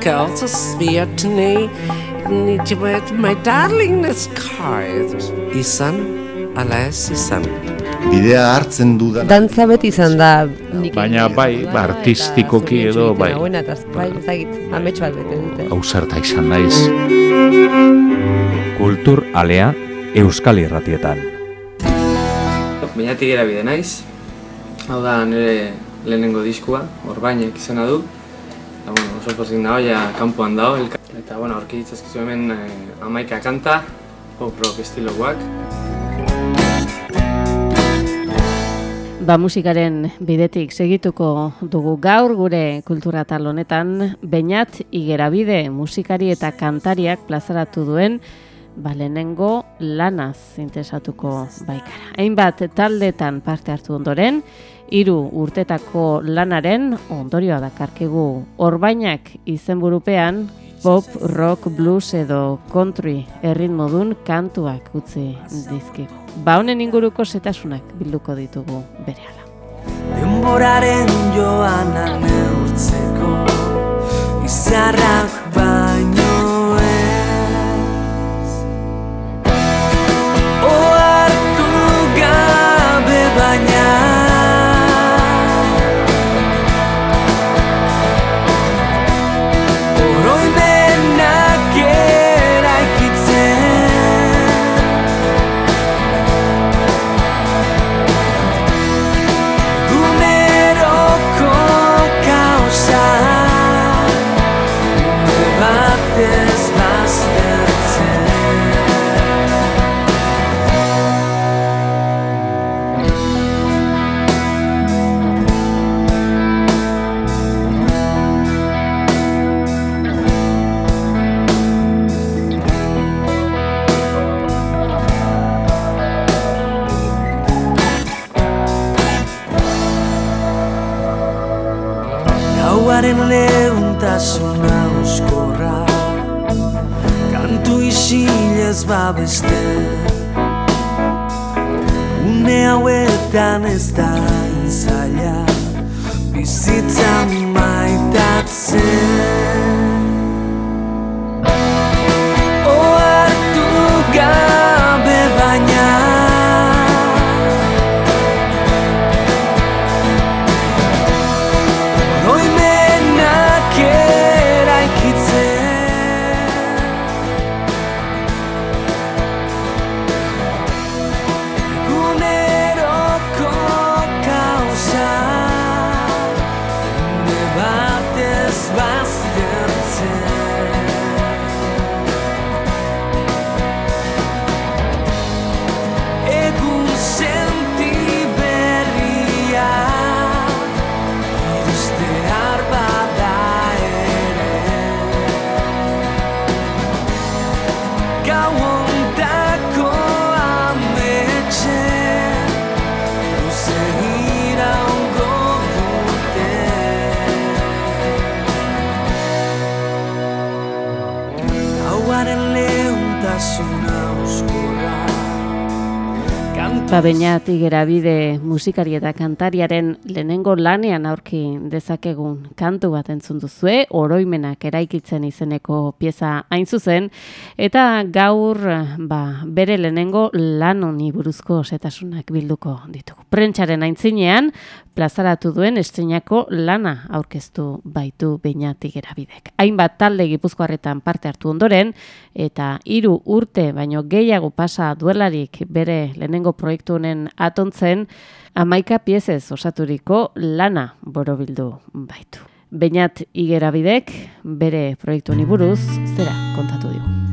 girls are sweet to me. Niet met my darling. Izan, ala ez izan. Bidea hartzen dudan Dantza beti izan da nik Baina bai, ba, artistikoki edo, bai. eta bai, ezagit, amets bat bete dute. Hausarta izan naiz. Kultur alea Euskal Irratietan. Beñatik erabide naiz. Hau da nire lehenengo diskua, Orbainek izena du. Oso pozik nago, ja kanpoan dago. Eta bueno, aurki ditzazkizu hemen eh, amaika kanta, pop rock estilokoak. Ba musikaren bidetik segituko dugu gaur gure kultura tal honetan Beñat Igerabide musikari eta kantariak plazaratu duen ba lehenengo lanaz interesatuko baikara. Hainbat taldetan parte hartu ondoren, hiru urtetako lanaren ondorioa dakarkigu Orbainak izenburupean pop, rock, blues edo country erritmodun kantuak utzi dizkigu. Ba honen inguruko setasunak bilduko ditugu berehala. Denboraren joana neurtzeko Izarrak baino banyak. Isilez babeste Une hauetan ez da Gauaren lehuntasuna oskorra Ba Beñat Igerabide musikari eta kantariaren lehenengo lanean aurki dezakegun kantu bat entzun duzue, oroimenak eraikitzen izeneko pieza hain zuzen, eta gaur ba, bere lehenengo lan honi buruzko setasunak bilduko ditugu. Prentsaren aintzinean, plazaratu duen estrenako lana aurkeztu baitu Beñat Igerabidek. Hainbat talde gipuzkoarretan parte hartu ondoren, eta hiru urte baino gehiago pasa duelarik bere lehenengo proiektu honen atontzen, amaika piezez osaturiko lana borobildu baitu. Beñat Igerabidek bere proiektu honi buruz zera kontatu digu.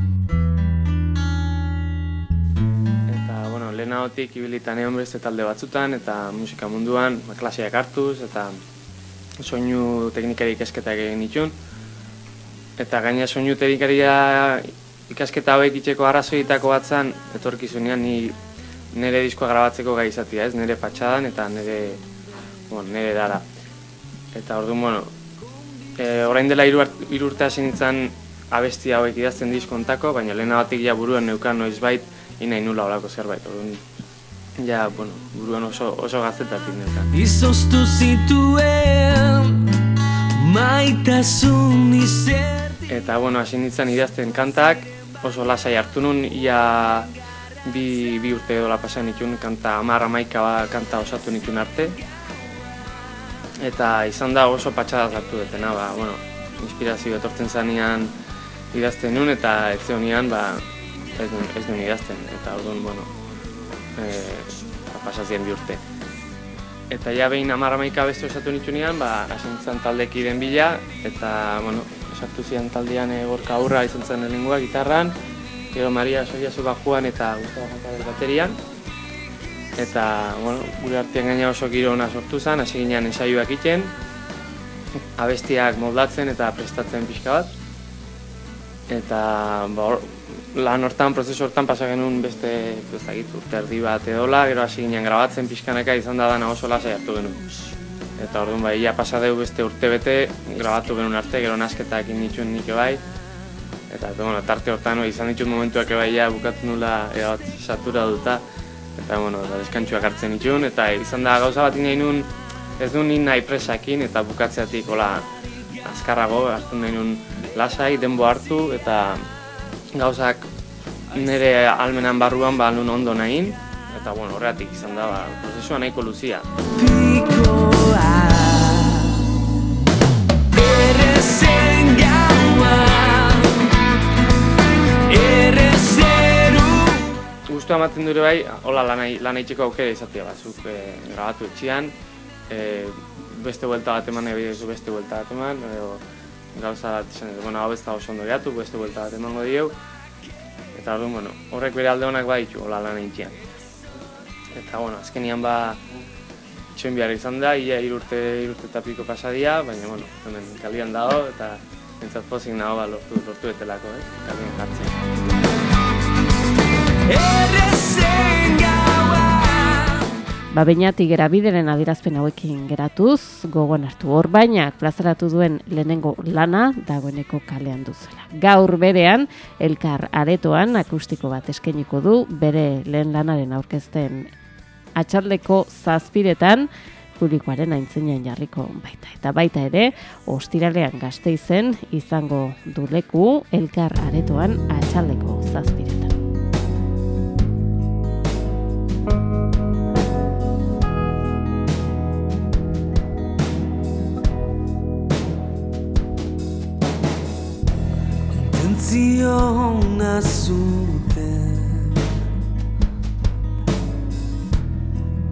Lehenagotik ibilitan egon beste talde batzutan, eta musika munduan, ba, klaseak hartuz, eta soinu teknikari ikasketak egin ditun. Eta gaina soinu teknikaria ikasketa hauek itxeko arrazoietako batzan, etorkizunean ni nire diskoa grabatzeko gai izatea, ez? Nire patxadan eta nire, bueno, nire dara. Eta orduan, bueno, e, orain dela hiru urte hasi nintzen abesti hauek idazten diskontako, baina lehenagotik ja buruan neukan noizbait inain nula olako zerbait. Orduan, ja, bueno, buruan oso, oso gaztetatik neukan. Izoztu zituen Mai maitasun izer Eta, bueno, hasi nintzen idazten kantak, oso lasai hartu nun, ia bi, bi urte edola pasan nituen, kanta amar amaika ba, kanta osatu nituen arte. Eta izan da oso patxadaz hartu detena, ba, bueno, inspirazio etortzen zanean idazten nun, eta ez zeonian, ba, ez nun, ez nun idazten. Eta orduan, bueno, e, ba, pasazien bi urte. Eta ja behin amar amaika beste osatu nituenean, ba, hasi nintzen taldeki den bila, eta, bueno, sartu zian taldean e, gorka aurra izan zen lehenengoa gitarran, gero Maria Soiazu bajuan eta Gustavo Jatabel baterian. Eta, bueno, gure artean gaina oso giro ona sortu zen, hasi ginean ensaioak iten, abestiak moldatzen eta prestatzen pixka bat. Eta, ba, lan hortan, prozesu hortan pasa genuen beste, ez dakit, urte erdi bat edola, gero hasi ginen grabatzen pixkanaka izan da dana oso lasai hartu genuen. Eta orduan bai, ia pasa deu beste urte bete, grabatu genuen arte, gero nasketak egin nituen nik bai. Eta, bueno, tarte hortan bai, izan ditut momentuak bai, ja, bukatu nula ea bat satura duta. Eta, bueno, da, deskantxuak hartzen nituen, eta izan da gauza bat nahi nun, ez du nahi presakin, eta bukatzeatik, hola, azkarrago, hartu nahi nun lasai, denbo hartu, eta gauzak nire almenan barruan ba nun ondo nahin, eta bueno, horregatik izan da, ba, prozesua nahiko luzia. Gustu ematen dure bai, hola lanai, lan egiteko aukera izatea batzuk e, grabatu etxean, e, beste buelta bat eman beste buelta bat eman, edo gauza bat izan edo, bueno, hau ez da oso ondo geratu, beste buelta bat emango dieu, eta orduan, bueno, horrek bere alde honak baditu, hola lan egitean. Eta, bueno, azkenian ba, itxoin behar izan da, ia irurte, irurte eta piko pasadia, baina, bueno, hemen kalian dago, eta entzat pozik nago ba, lortu, lortu etelako, eh? kalian jartzen. Errezen Ba, beinatik bideren adierazpen hauekin geratuz, gogoan hartu hor bainak plazaratu duen lehenengo lana dagoeneko kalean duzuela. Gaur berean, elkar aretoan akustiko bat eskainiko du, bere lehen lanaren aurkezten atxaldeko zazpiretan, publikoaren aintzinean jarriko baita. Eta baita ere, ostiralean gazteizen izango du leku elkar aretoan atxaldeko zazpiretan. Hona zuten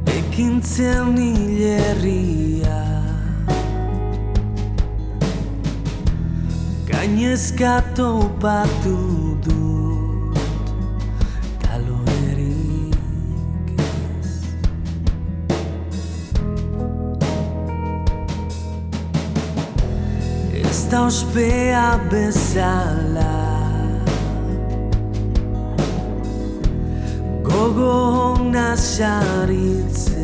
Ekintzen hilerria Gainezka topatu dut Taloerik ez Ez da ospea bezala Gogo hona saritzen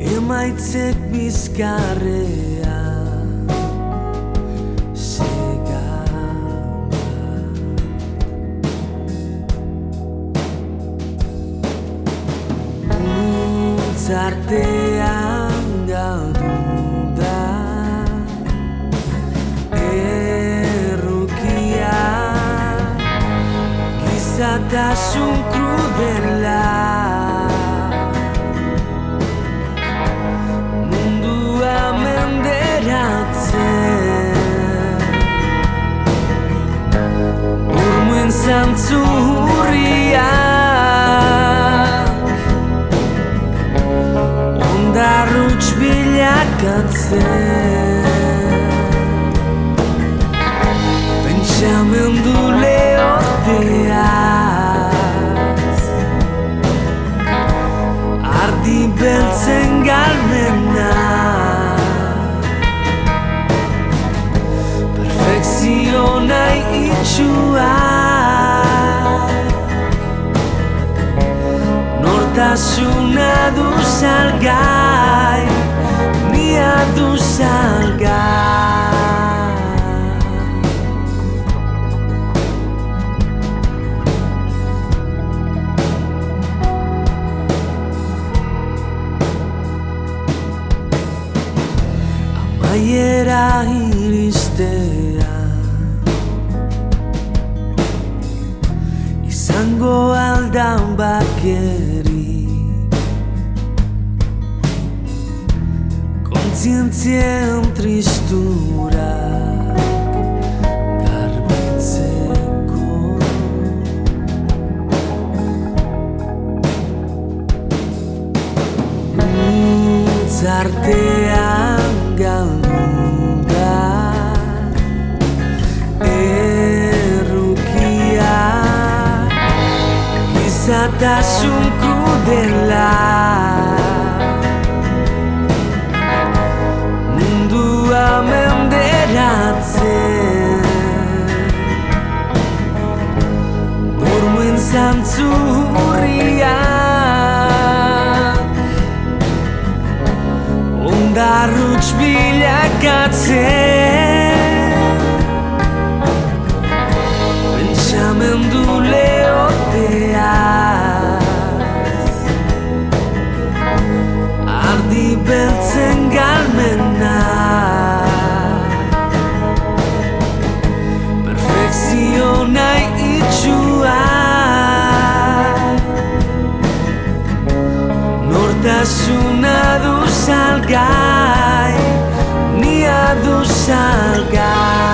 Emaitzek bizkarrea Segama Gizatasun krudela. Mundua menderatzen. Urmuen zantzu hurriak. Ondarruts bilakatzen. Pentsamendu galmena. Perfekzio nahi itxua Nortasuna du salgai Nia du salgai iristea Izango aldan bakeri. Kontzientzien tristura garbitzeko Gizatasun kudela. Mundua menderatzen. Burmuin zantzu hurriak Ondarruts bilakatzen Nortasuna du salgai Nia du salgai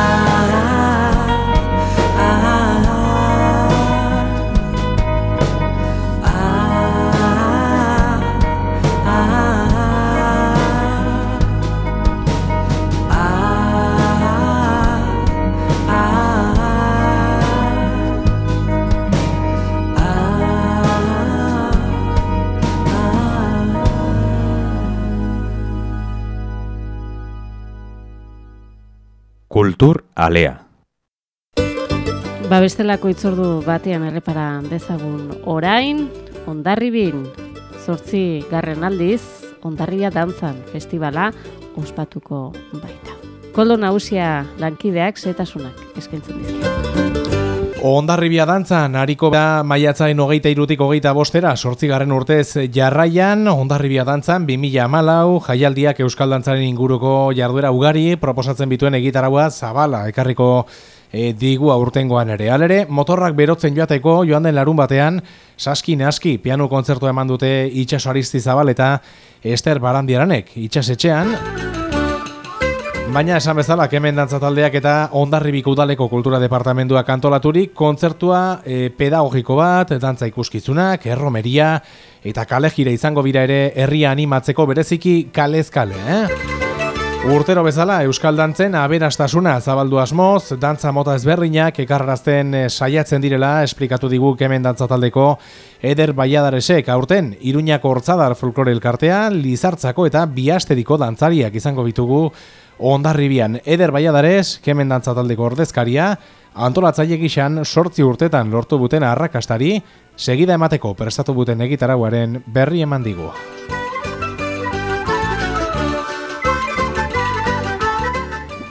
alea. Ba bestelako itzordu batean errepara dezagun orain, ondarribin, zortzi garren aldiz, ondarribia dantzan festivala ospatuko baita. Koldo nagusia lankideak setasunak eskaintzen dizkio. Ondarribia dantzan, hariko da maiatzaren hogeita irutik hogeita bostera, sortzigarren urtez jarraian, Ondarribia dantzan, 2000 amalau, jaialdiak Euskal Dantzaren inguruko jarduera ugari, proposatzen bituen egitaragua zabala, ekarriko e, digu aurtengoan ere. Alere, motorrak berotzen joateko joan den larun batean, saski naski piano kontzertua eman dute itxaso Aristi Zabal eta Ester Barandiaranek itxasetxean, Baina esan bezala, kemen dantza taldeak eta ondarribik udaleko kultura departamentuak antolaturik, kontzertua e, pedagogiko bat, dantza ikuskizunak, erromeria, eta kale jire izango bira ere herria animatzeko bereziki kalez kale, eh? Urtero bezala, Euskal Dantzen aberastasuna zabaldu asmoz, dantza mota ezberdinak ekarrarazten eh, saiatzen direla, esplikatu digu kemen dantza taldeko Eder Baiadaresek aurten, Iruñako hortzadar folklore elkartea, Lizartzako eta Biastediko dantzariak izango bitugu Ondarribian, Eder Baiadares, kemen dantza taldeko ordezkaria, antolatzaile gixan sortzi urtetan lortu buten arrakastari, segida emateko prestatu buten egitaraguaren berri eman digu.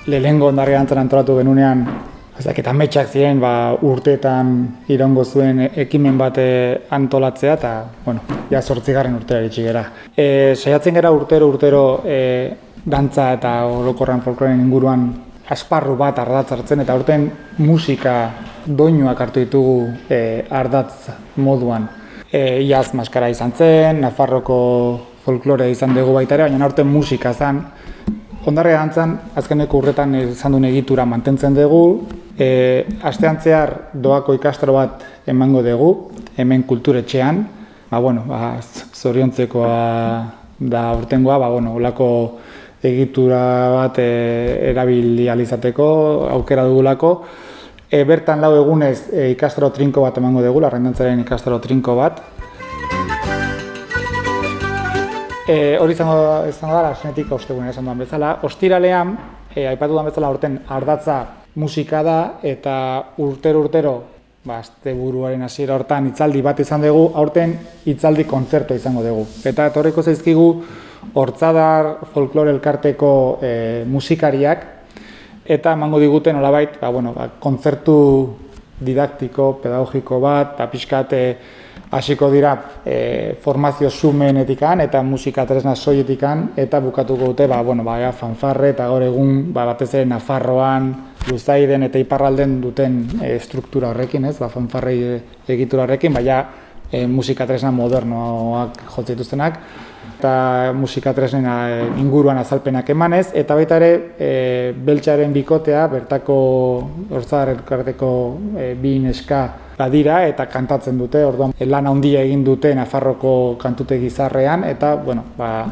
Lehengo ondarri antzan antolatu genunean, ez dakit ametsak ziren, ba, urteetan irongo zuen ekimen bate antolatzea, eta, bueno, ja sortzigarren urtera iritsi gera. E, saiatzen gera urtero, urtero, e, dantza eta orokorran folkloren inguruan asparru bat ardatz hartzen, eta urten musika doinuak hartu ditugu e, ardatz moduan. E, iaz maskara izan zen, Nafarroko folklore izan dugu baita ere, baina aurten musika zen, Ondarria dantzan, azkeneko urretan izan duen egitura mantentzen dugu, e, astean zehar doako ikastro bat emango dugu, hemen kulturetxean, ba, bueno, ba, zoriontzekoa da urtengoa, ba, bueno, olako egitura bat e, erabili alizateko, aukera dugulako. E, bertan lau egunez e, ikastro trinko bat emango dugu, larrendantzaren ikastro trinko bat, E, hori izango, izango da, senetik ostegunen esan duan bezala. Ostiralean, e, aipatu duan bezala urten ardatza musika da, eta urtero-urtero, ba, azte buruaren hasiera hortan hitzaldi bat izan dugu, aurten hitzaldi kontzertu izango dugu. Eta etorriko zaizkigu, hortzadar folklore elkarteko e, musikariak, eta emango diguten nolabait, ba, bueno, ba, kontzertu didaktiko, pedagogiko bat, eta pixkat e, hasiko dira e, formazio sumenetikan eta musika tresna soietikan eta bukatuko dute ba, bueno, ba, ja, fanfarre eta gaur egun ba, batez ere Nafarroan, Luzaiden eta Iparralden duten e, struktura horrekin, ez? Ba, fanfarrei egitura horrekin, baina e, musika tresna modernoak jotzen dituztenak eta musika tresnen inguruan azalpenak emanez, eta baita ere e, beltxaren bikotea, bertako hortzar elkarteko e, bi neska badira eta kantatzen dute, orduan lan handia egin dute Nafarroko kantute gizarrean, eta, bueno, ba,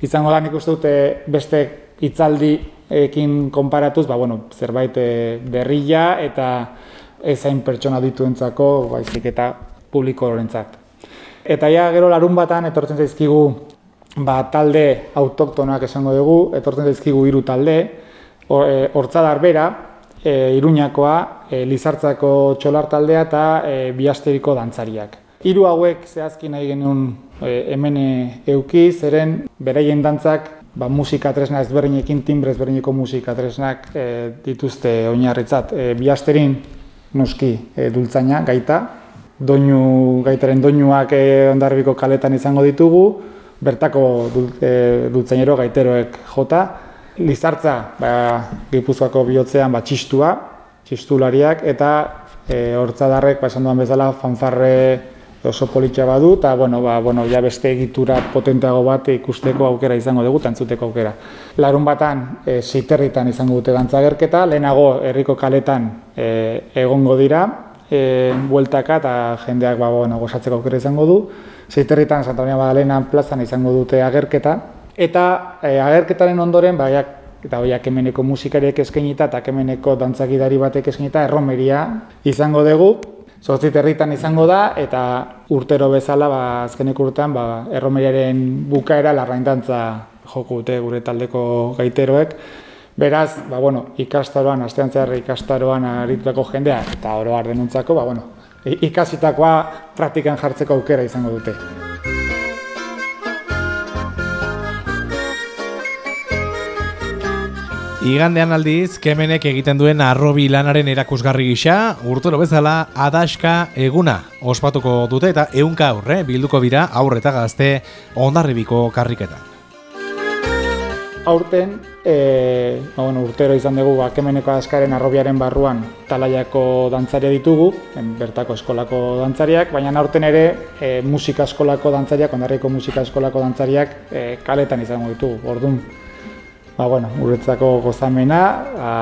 izango da nik uste dute beste hitzaldi ekin konparatuz, ba, bueno, zerbait e, eta ezain pertsona dituentzako, baizik eta publiko lorentzat. Eta ja gero larun batan etortzen zaizkigu ba, talde autoktonoak esango dugu, etortzen zaizkigu hiru talde, e, hortza darbera, e, iruñakoa, e, lizartzako txolar taldea eta e, biasteriko dantzariak. Hiru hauek zehazki nahi genuen e, hemen euki, zeren beraien dantzak ba, musika tresna ezberdinekin, timbre ezberdineko musika tresnak e, dituzte oinarritzat. E, biasterin nuski e, dultzaina gaita, doinu, gaitaren doinuak e, ondarbiko kaletan izango ditugu, bertako dultzainero gaiteroek jota. Lizartza, ba, Gipuzkoako bihotzean ba, txistua, txistulariak, eta e, hortzadarrek, ba, esan duan bezala, fanfarre oso politxa badu, eta bueno, ba, bueno, ja beste egitura potenteago bat ikusteko aukera izango dugu, tantzuteko aukera. Larun batan, e, seiterritan izango dute dantzagerketa, lehenago herriko kaletan e, egongo dira, e, bueltaka eta jendeak ba, bueno, gozatzeko aukera izango du. Zeiterritan Santa Maria Magdalena plazan izango dute agerketa. Eta e, agerketaren ondoren, baiak, eta hoiak hemeneko musikariek eskainita eta hemeneko dantzakidari batek eskainita erromeria izango dugu. Zortzi herritan izango da, eta urtero bezala, ba, azkenek urtean, ba, erromeriaren bukaera larraindantza joko dute gure taldeko gaiteroek. Beraz, ba, bueno, ikastaroan, astean zehar ikastaroan aritutako jendea, eta oro har denuntzako, ba, bueno, ikasitakoa praktikan jartzeko aukera izango dute. Igandean aldiz, kemenek egiten duen arrobi lanaren erakusgarri gisa, urtero bezala adaska eguna ospatuko dute eta eunka aurre bilduko bira aurreta gazte ondarribiko karriketan aurten e, ba, bueno, urtero izan dugu ba, kemeneko askaren arrobiaren barruan talaiako dantzaria ditugu, bertako eskolako dantzariak, baina aurten ere e, musika eskolako dantzariak, ondarriko musika eskolako dantzariak e, kaletan izango ditugu. Orduan, ba, bueno, uretzako gozamena, ba,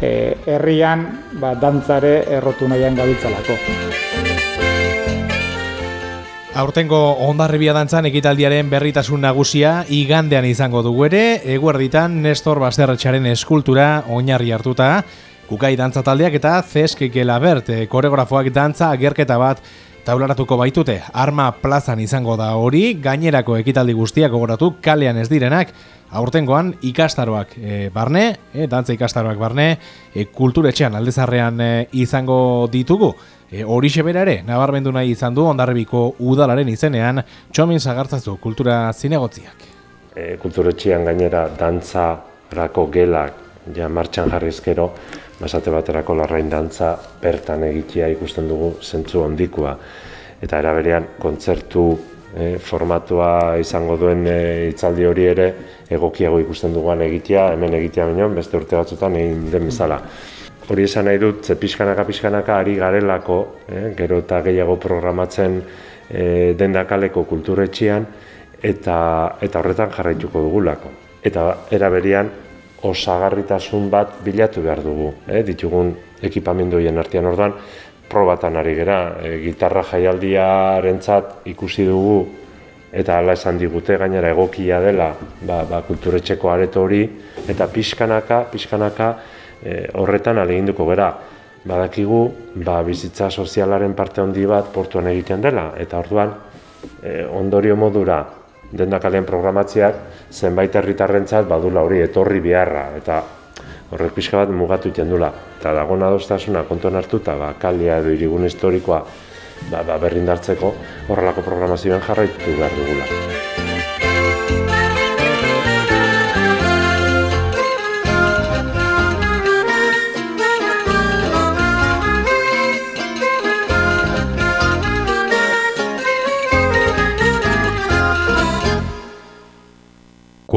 e, herrian ba, dantzare errotu nahian gabiltzalako. Aurtengo ondarribia dantzan ekitaldiaren berritasun nagusia igandean izango dugu ere, eguerditan Nestor Basterretxaren eskultura oinarri hartuta, kukai dantza taldeak eta Zeskik Elabert koreografoak dantza agerketa bat taularatuko baitute. Arma plazan izango da hori, gainerako ekitaldi guztiak gogoratu kalean ez direnak, aurtengoan ikastaroak e, barne, e, dantza ikastaroak barne, e, kulturetxean aldezarrean e, izango ditugu. E, horixe bera ere, nabarmendu nahi izan du ondarribiko udalaren izenean, txomin zagartzazu kultura zinegotziak. E, kulturetxean gainera dantza rako gelak ja martxan jarrizkero, basate baterako larrain dantza bertan egitea ikusten dugu zentzu ondikua. Eta eraberean kontzertu e, formatua izango duen e, hori ere egokiago ikusten duguan egitea, hemen egitea baino, beste urte batzutan egin den bezala hori esan nahi dut, ze pixkanaka pixkanaka ari garelako, eh, gero eta gehiago programatzen eh, dendakaleko kulturetxian, eta, eta horretan jarraituko dugulako. Eta eraberian osagarritasun bat bilatu behar dugu, eh, ditugun ekipamendoien artean orduan, probatan ari gera, e, gitarra jaialdiarentzat ikusi dugu eta hala esan digute gainera egokia dela ba, ba, kulturetxeko areto hori eta pixkanaka, pixkanaka e, horretan aleginduko gera. Badakigu, ba, bizitza sozialaren parte handi bat portuan egiten dela, eta orduan e, ondorio modura dendakalean programatziak zenbait herritarrentzat badula hori etorri beharra, eta horrek pixka bat mugatu dula. Eta dagoen adostasuna kontuan hartuta, ba, kalia edo irigun historikoa ba, ba, berrindartzeko horrelako programazioan jarraitu behar dugula.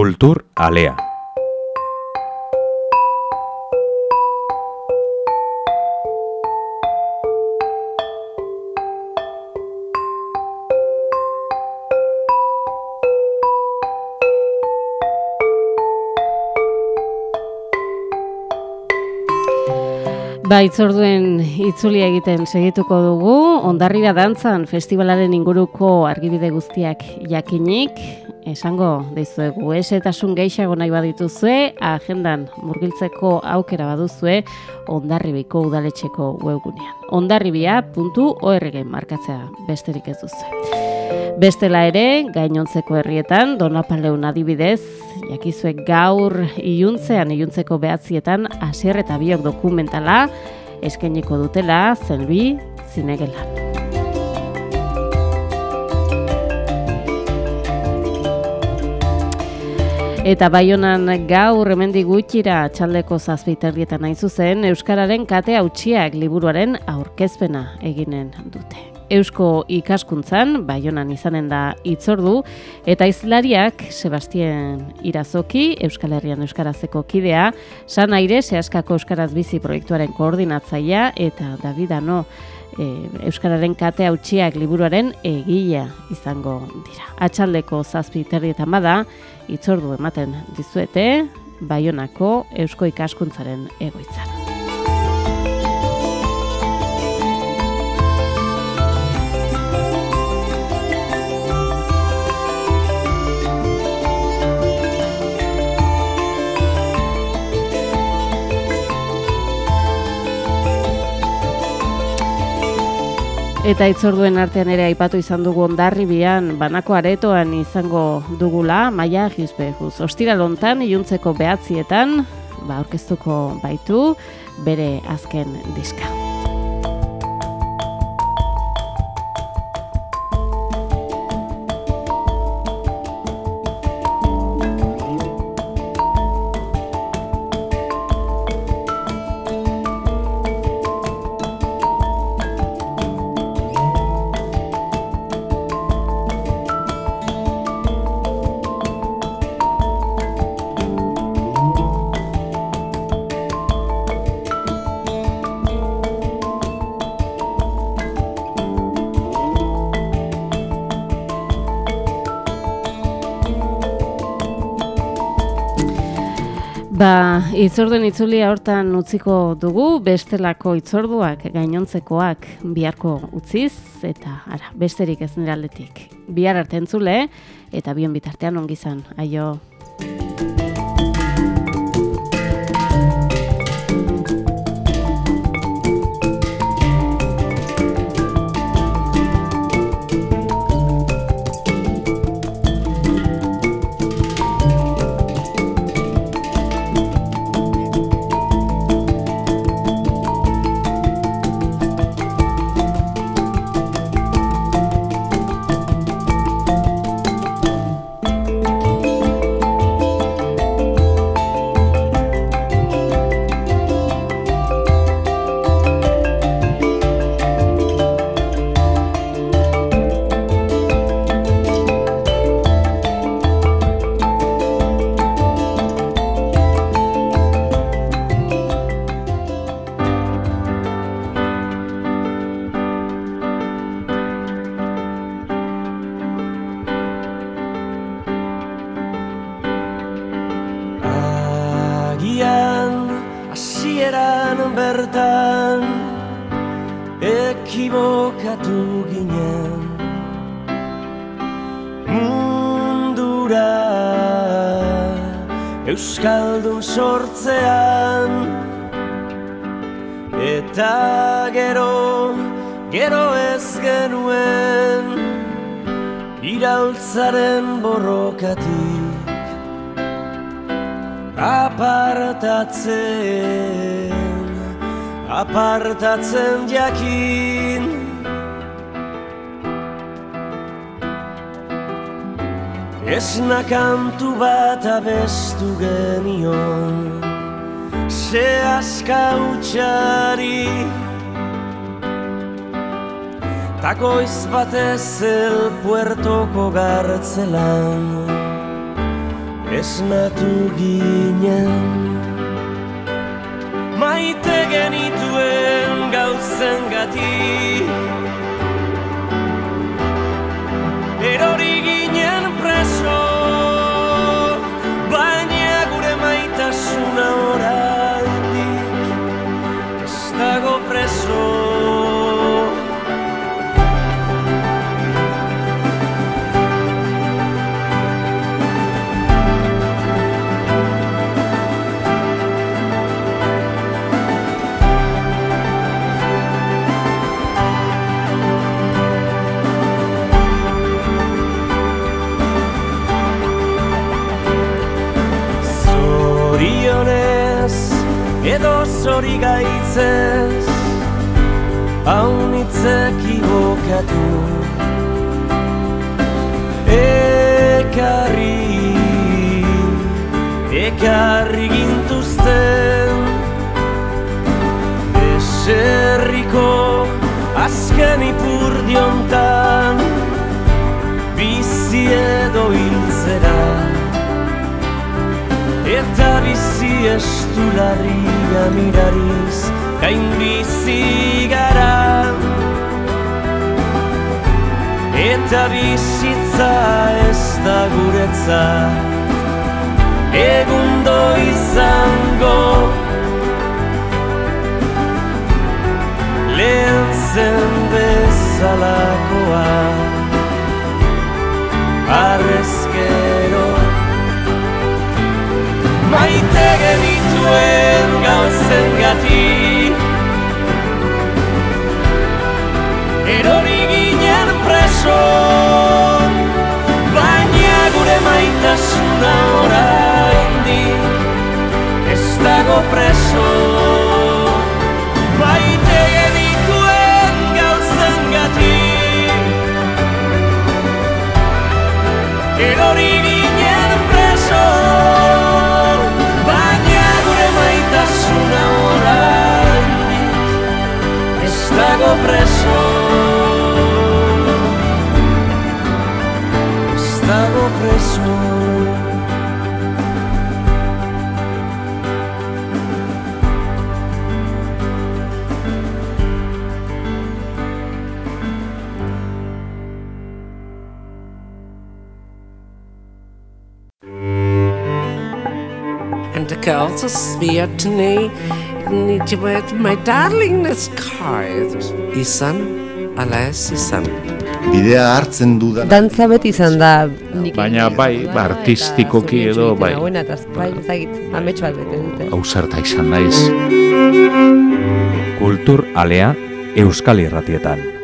Kultur Alea. Ba, itzorduen itzulia egiten segituko dugu, ondarrira dantzan festivalaren inguruko argibide guztiak jakinik, esango dizuegu, esetasun gehiago nahi badituzue, agendan murgiltzeko aukera baduzue, ondarribiko udaletxeko webgunean. ondarribia.org markatzea besterik ez duzue. Bestela ere, gainontzeko herrietan, donapaleun adibidez, jakizuek gaur iuntzean, iuntzeko behatzietan, asier eta biok dokumentala, eskeniko dutela, zelbi, zinegelan. Eta baionan gaur hemendik gutxira txaldeko zazpiterdietan nahi zuzen, Euskararen kate hautsiak liburuaren aurkezpena eginen dute. Eusko ikaskuntzan, baionan izanen da itzordu, eta izlariak Sebastien Irazoki, Euskal Herrian Euskarazeko kidea, San Aire, Seaskako Euskaraz Bizi proiektuaren koordinatzaia, eta Davidano, e, Euskararen kate hautsiak liburuaren egila izango dira. Atxaldeko zazpi terrietan bada, itzordu ematen dizuete, Baionako Eusko ikaskuntzaren egoitzan. Eta itzorduen artean ere aipatu izan dugu ondarribian, banako aretoan izango dugula, maia gizbe, juz. Ostira lontan, iuntzeko behatzietan, ba, orkestuko baitu, bere azken diska. Itzorduen itzulia hortan utziko dugu, bestelako itzorduak gainontzekoak biharko utziz, eta ara, besterik ez nire aldetik. Bihar arte entzule, eta bion bitartean ongizan, aio. Iraultzaren borrokatik apartatzen, apartatzen jakin. Esna kantu bat abestu genion, ze aska utxari. Takoiz batez el puertoko gartzelan. Esnatu ginen. Maite genituen gauzen gati Erori ginen preso Eta bizitza ez da guretzat. Egundo izango. Lehen zen bezalakoa. Arrezkero Maite genituen gauzen gati. Erori preso Baina gure maitasuna oraindik Ez dago preso need you with my darlingness card. Izan, ala ez izan. Bidea hartzen dudan Dantza beti izan da nik Baina bai, ba, artistikoki edo bai. Hauena, eta bai, ezagit, amets bat bete dute. Ausarta izan naiz. Kultur alea Euskal Irratietan.